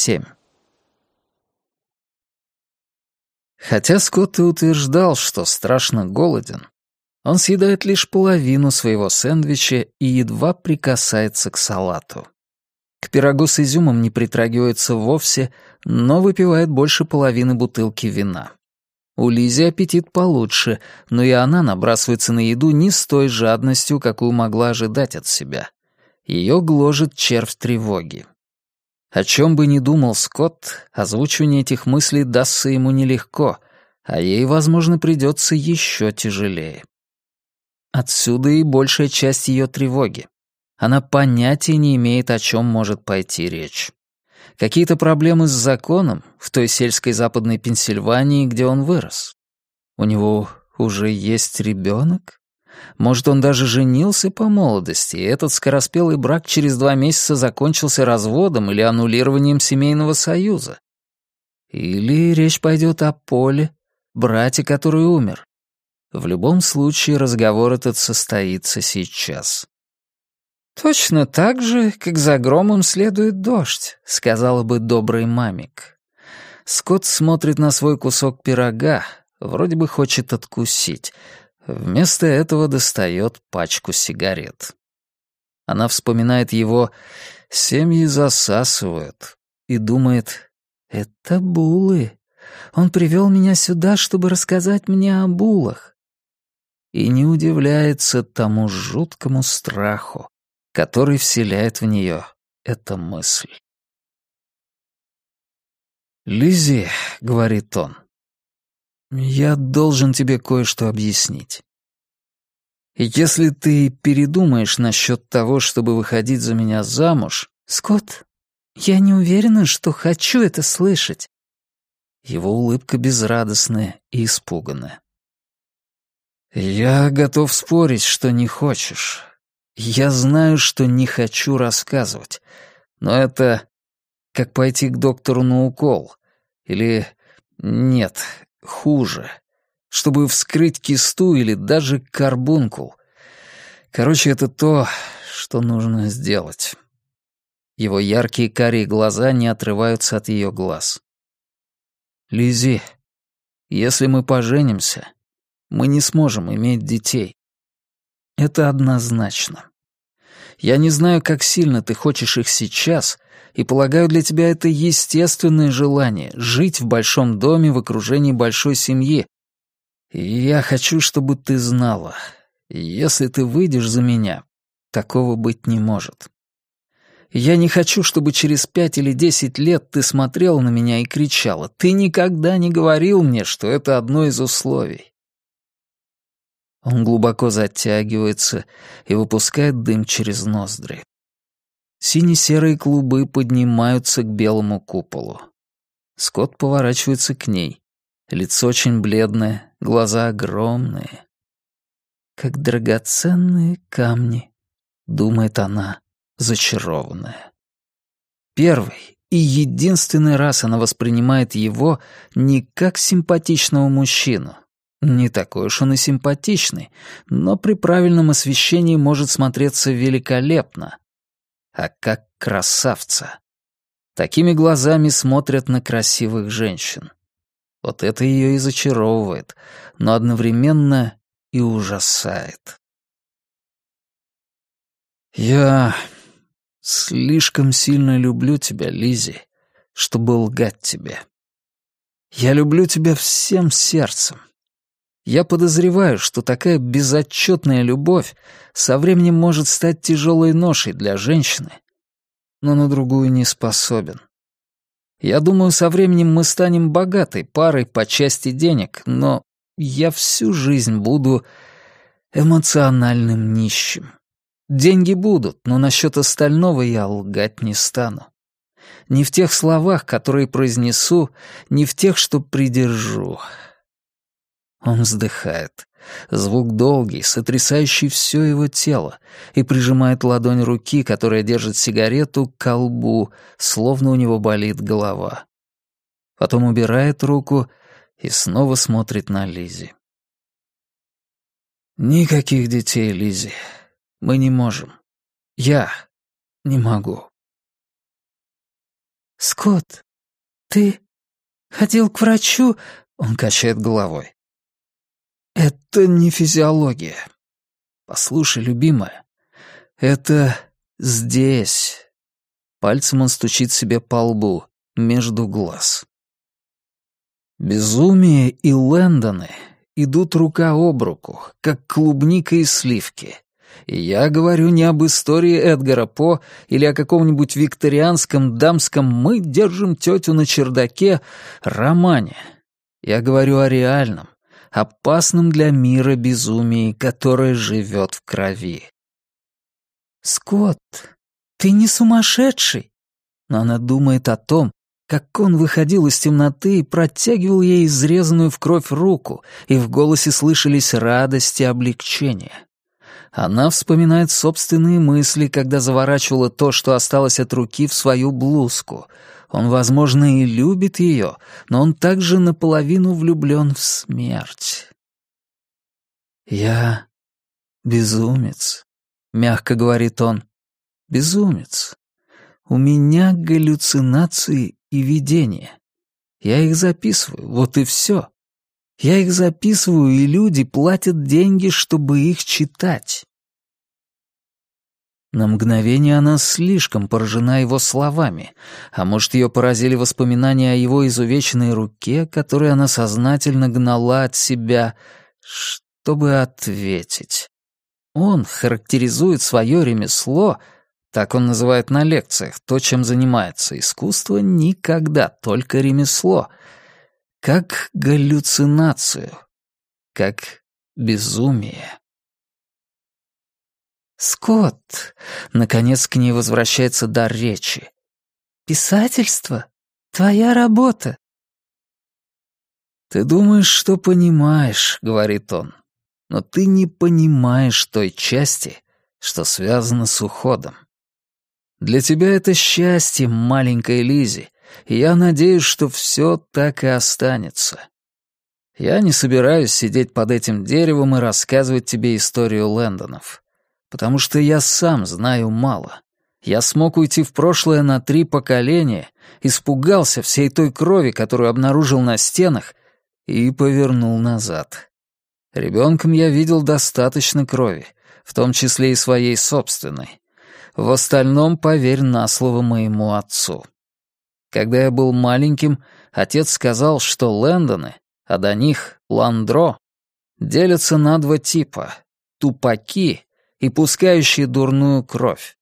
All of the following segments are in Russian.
27. Хотя Скотт и утверждал, что страшно голоден, он съедает лишь половину своего сэндвича и едва прикасается к салату. К пирогу с изюмом не притрагивается вовсе, но выпивает больше половины бутылки вина. У Лизи аппетит получше, но и она набрасывается на еду не с той жадностью, какую могла ожидать от себя. Ее гложет червь тревоги. О чем бы ни думал Скотт, озвучивание этих мыслей дастся ему нелегко, а ей, возможно, придется еще тяжелее. Отсюда и большая часть ее тревоги. Она понятия не имеет, о чем может пойти речь. Какие-то проблемы с законом в той сельской западной Пенсильвании, где он вырос. У него уже есть ребенок? Может, он даже женился по молодости, и этот скороспелый брак через два месяца закончился разводом или аннулированием семейного союза? Или речь пойдет о Поле, брате, который умер? В любом случае разговор этот состоится сейчас. «Точно так же, как за громом следует дождь», — сказала бы добрый мамик. Скотт смотрит на свой кусок пирога, вроде бы хочет откусить. Вместо этого достает пачку сигарет. Она вспоминает его «семьи засасывают» и думает «это булы. Он привел меня сюда, чтобы рассказать мне о булах». И не удивляется тому жуткому страху, который вселяет в нее эта мысль. «Лиззи», — говорит он, — «я должен тебе кое-что объяснить. если ты передумаешь насчет того, чтобы выходить за меня замуж...» «Скотт, я не уверена, что хочу это слышать». Его улыбка безрадостная и испуганная. «Я готов спорить, что не хочешь. Я знаю, что не хочу рассказывать, но это как пойти к доктору на укол. Или нет, хуже. Чтобы вскрыть кисту или даже карбункул. Короче, это то, что нужно сделать. Его яркие карие глаза не отрываются от ее глаз. Лизи, если мы поженимся, мы не сможем иметь детей. Это однозначно. Я не знаю, как сильно ты хочешь их сейчас, и полагаю, для тебя это естественное желание — жить в большом доме в окружении большой семьи. И я хочу, чтобы ты знала, если ты выйдешь за меня, такого быть не может. Я не хочу, чтобы через пять или десять лет ты смотрела на меня и кричала. Ты никогда не говорил мне, что это одно из условий. Он глубоко затягивается и выпускает дым через ноздри. Сине-серые клубы поднимаются к белому куполу. Скотт поворачивается к ней. Лицо очень бледное, глаза огромные. «Как драгоценные камни», — думает она, зачарованная. Первый и единственный раз она воспринимает его не как симпатичного мужчину, не такой уж он и симпатичный, но при правильном освещении может смотреться великолепно. А как красавца. Такими глазами смотрят на красивых женщин. Вот это ее и зачаровывает, но одновременно и ужасает. «Я слишком сильно люблю тебя, Лизи, чтобы лгать тебе. Я люблю тебя всем сердцем. Я подозреваю, что такая безотчетная любовь со временем может стать тяжелой ношей для женщины, но на другую не способен. Я думаю, со временем мы станем богатой парой по части денег, но я всю жизнь буду эмоциональным нищим. Деньги будут, но насчет остального я лгать не стану. Не в тех словах, которые произнесу, не в тех, что придержу. Он вздыхает. Звук долгий, сотрясающий все его тело, и прижимает ладонь руки, которая держит сигарету, к колбу, словно у него болит голова. Потом убирает руку и снова смотрит на Лизи. «Никаких детей, Лизи. Мы не можем. Я не могу». «Скотт, ты ходил к врачу?» — он качает головой. «Это не физиология. Послушай, любимая, это здесь». Пальцем он стучит себе по лбу, между глаз. Безумие и Лэндоны идут рука об руку, как клубника и сливки. И я говорю не об истории Эдгара По или о каком-нибудь викторианском дамском «мы держим тетю на чердаке» романе. Я говорю о реальном, опасном для мира безумии, которое живет в крови. «Скотт, ты не сумасшедший!» Но она думает о том, как он выходил из темноты и протягивал ей изрезанную в кровь руку, и в голосе слышались радость и облегчение. Она вспоминает собственные мысли, когда заворачивала то, что осталось от руки, в свою блузку. Он, возможно, и любит ее, но он также наполовину влюблен в смерть. «Я безумец», — мягко говорит он. «Безумец. У меня галлюцинации и видения. Я их записываю, вот и все. Я их записываю, и люди платят деньги, чтобы их читать. На мгновение она слишком поражена его словами, а может, ее поразили воспоминания о его изувеченной руке, которую она сознательно гнала от себя, чтобы ответить. Он характеризует свое ремесло — так он называет на лекциях то, чем занимается. Искусство никогда, только ремесло. Как галлюцинацию. Как безумие. «Скотт!» — наконец к ней возвращается дар речи. «Писательство? Твоя работа!» «Ты думаешь, что понимаешь», — говорит он, «но ты не понимаешь той части, что связано с уходом. Для тебя это счастье, маленькая Лизи, и я надеюсь, что все так и останется. Я не собираюсь сидеть под этим деревом и рассказывать тебе историю Лэндонов, потому что я сам знаю мало. Я смог уйти в прошлое на три поколения, испугался всей той крови, которую обнаружил на стенах, и повернул назад. Ребенком я видел достаточно крови, в том числе и своей собственной. В остальном поверь на слово моему отцу. Когда я был маленьким, отец сказал, что Лэндоны, а до них Ландро, делятся на два типа — тупаки и пускающие дурную кровь.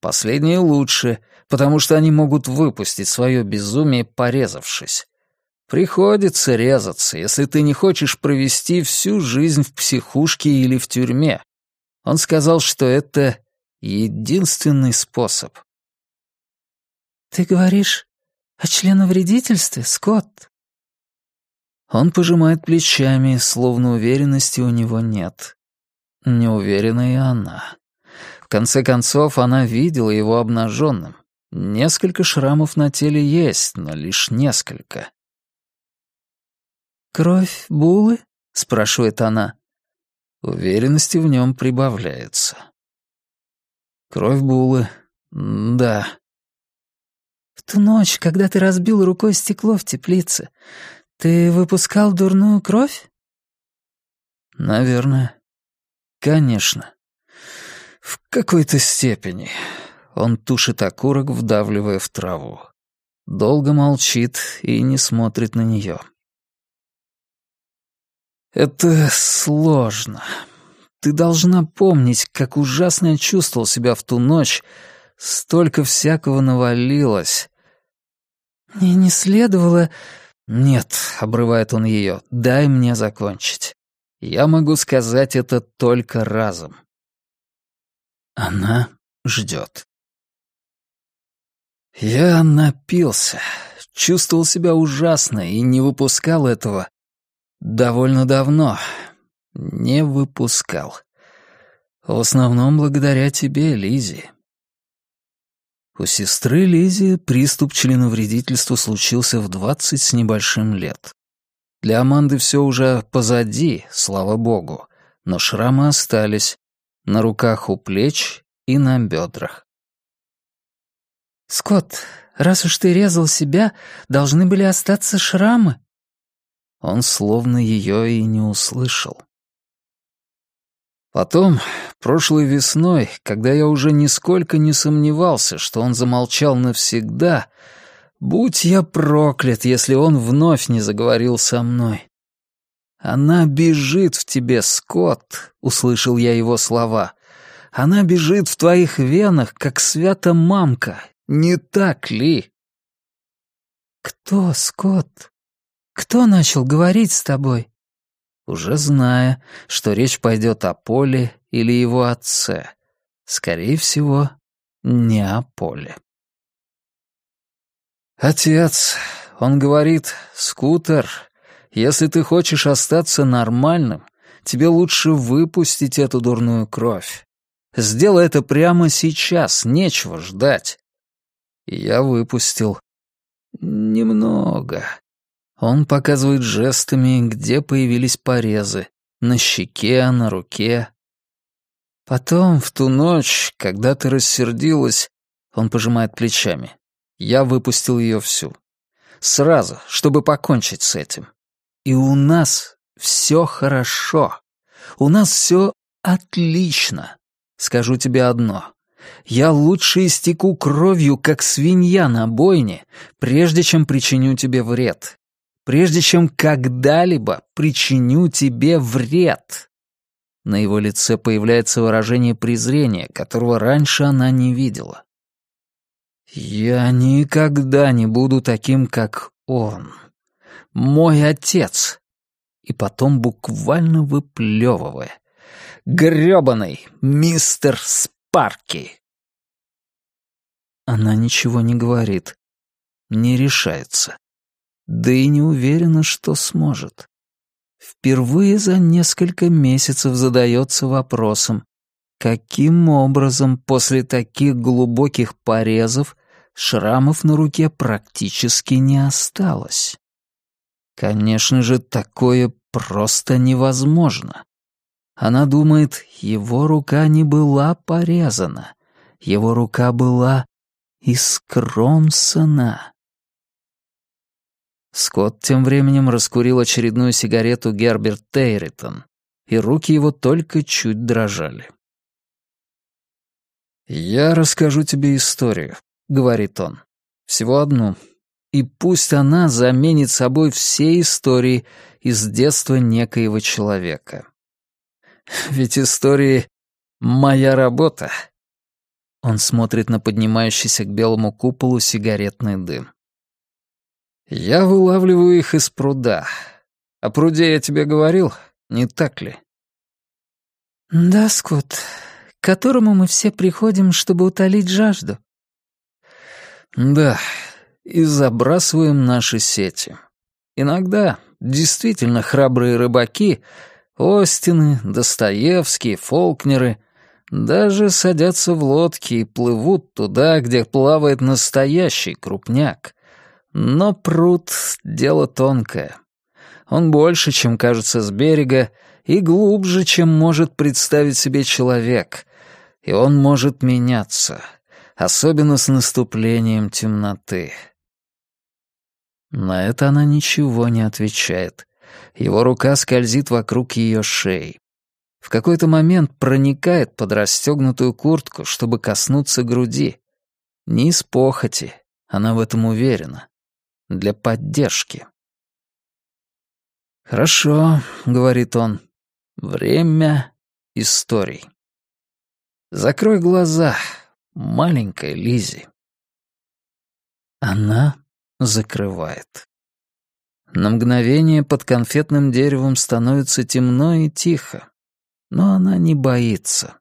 Последние лучше, потому что они могут выпустить свое безумие, порезавшись. Приходится резаться, если ты не хочешь провести всю жизнь в психушке или в тюрьме. Он сказал, что это Единственный способ. «Ты говоришь о членовредительстве, Скотт?» Он пожимает плечами, словно уверенности у него нет. Не уверена и она. В конце концов, она видела его обнаженным. Несколько шрамов на теле есть, но лишь несколько. «Кровь Булы?» — спрашивает она. Уверенности в нем прибавляется. Кровь Булы. Да. В ту ночь, когда ты разбил рукой стекло в теплице, ты выпускал дурную кровь? Наверное. Конечно. В какой-то степени. Он тушит окурок, вдавливая в траву. Долго молчит и не смотрит на нее. Это сложно. Ты должна помнить, как ужасно я чувствовал себя в ту ночь. Столько всякого навалилось. Мне не следовало... Нет, обрывает он ее, дай мне закончить. Я могу сказать это только разом. Она ждет. Я напился, чувствовал себя ужасно и не выпускал этого довольно давно, не выпускал. В основном благодаря тебе, Лизи. У сестры Лизи приступ членовредительства случился в двадцать с небольшим лет. Для Аманды все уже позади, слава богу, но шрамы остались на руках у плеч и на бедрах. «Скотт, Раз уж ты резал себя, должны были остаться шрамы». Он словно ее и не услышал. Потом, прошлой весной, когда я уже нисколько не сомневался, что он замолчал навсегда, будь я проклят, если он вновь не заговорил со мной. «Она бежит в тебе, Скотт», — услышал я его слова. «Она бежит в твоих венах, как свята мамка. Не так ли?» «Кто, Скотт? Кто начал говорить с тобой?» Уже зная, что речь пойдет о Поле или его отце. Скорее всего, не о Поле. «Отец», — он говорит, — «скутер, если ты хочешь остаться нормальным, тебе лучше выпустить эту дурную кровь. Сделай это прямо сейчас, нечего ждать. И я выпустил. Немного. Он показывает жестами, где появились порезы. На щеке, на руке. Потом, в ту ночь, когда ты рассердилась, он пожимает плечами. Я выпустил ее всю. Сразу, чтобы покончить с этим. И у нас все хорошо. У нас все отлично. Скажу тебе одно. Я лучше истеку кровью, как свинья на бойне, прежде чем причиню тебе вред. Прежде чем когда-либо причиню тебе вред. На его лице появляется выражение презрения, которого раньше она не видела. «Я никогда не буду таким, как он» мой отец!» И потом буквально выплевывая. «Грёбаный мистер Спарки!» Она ничего не говорит, не решается. Да и не уверена, что сможет. Впервые за несколько месяцев задается вопросом, каким образом после таких глубоких порезов шрамов на руке практически не осталось. Конечно же, такое просто невозможно. Она думает, его рука не была порезана, его рука была искромсана. Скотт тем временем раскурил очередную сигарету Герберт Тейритон, и руки его только чуть дрожали. «Я расскажу тебе историю», — говорит он. «Всего одну, и пусть она заменит собой все истории из детства некоего человека. Ведь истории — моя работа. Он смотрит на поднимающийся к белому куполу сигаретный дым. Я вылавливаю их из пруда. О пруде я тебе говорил, не так ли? Да, Скотт, к которому мы все приходим, чтобы утолить жажду. Да, и забрасываем наши сети. Иногда действительно храбрые рыбаки, Остины, Достоевские, Фолкнеры, даже садятся в лодки и плывут туда, где плавает настоящий крупняк. Но пруд — дело тонкое. Он больше, чем кажется с берега, и глубже, чем может представить себе человек. И он может меняться, особенно с наступлением темноты. На это она ничего не отвечает. Его рука скользит вокруг ее шеи. В какой-то момент проникает под расстегнутую куртку, чтобы коснуться груди. Не из похоти, она в этом уверена. Для поддержки. «Хорошо», — говорит он, — «время историй». «Закрой глаза, маленькая Лизи. Она закрывает. На мгновение под конфетным деревом становится темно и тихо, но она не боится.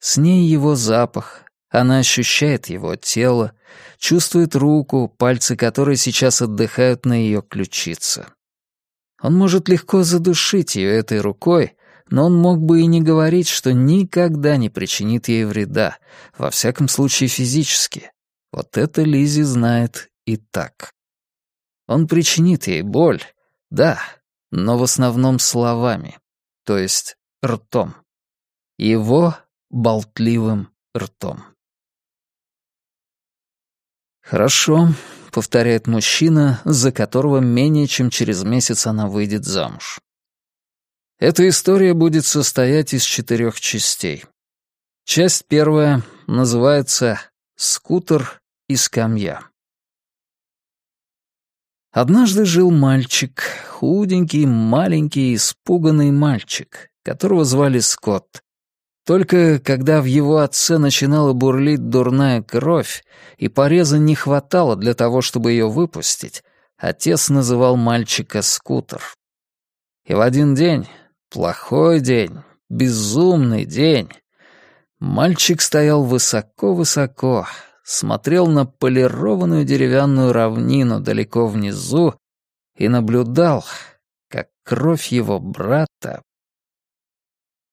С ней его запах, она ощущает его тело, чувствует руку, пальцы которой сейчас отдыхают на ее ключице. Он может легко задушить ее этой рукой, но он мог бы и не говорить, что никогда не причинит ей вреда, во всяком случае физически. Вот это Лизи знает и так. Он причинит ей боль, да, но в основном словами, то есть ртом. Его болтливым ртом. «Хорошо», — повторяет мужчина, за которого менее чем через месяц она выйдет замуж. Эта история будет состоять из четырех частей. Часть первая называется «Скутер и скамья». Однажды жил мальчик, худенький, маленький, испуганный мальчик, которого звали Скотт. Только когда в его отце начинала бурлить дурная кровь, и пореза не хватало для того, чтобы ее выпустить, отец называл мальчика Скутер. И в один день, плохой день, безумный день, мальчик стоял высоко-высоко, смотрел на полированную деревянную равнину далеко внизу и наблюдал, как кровь его брата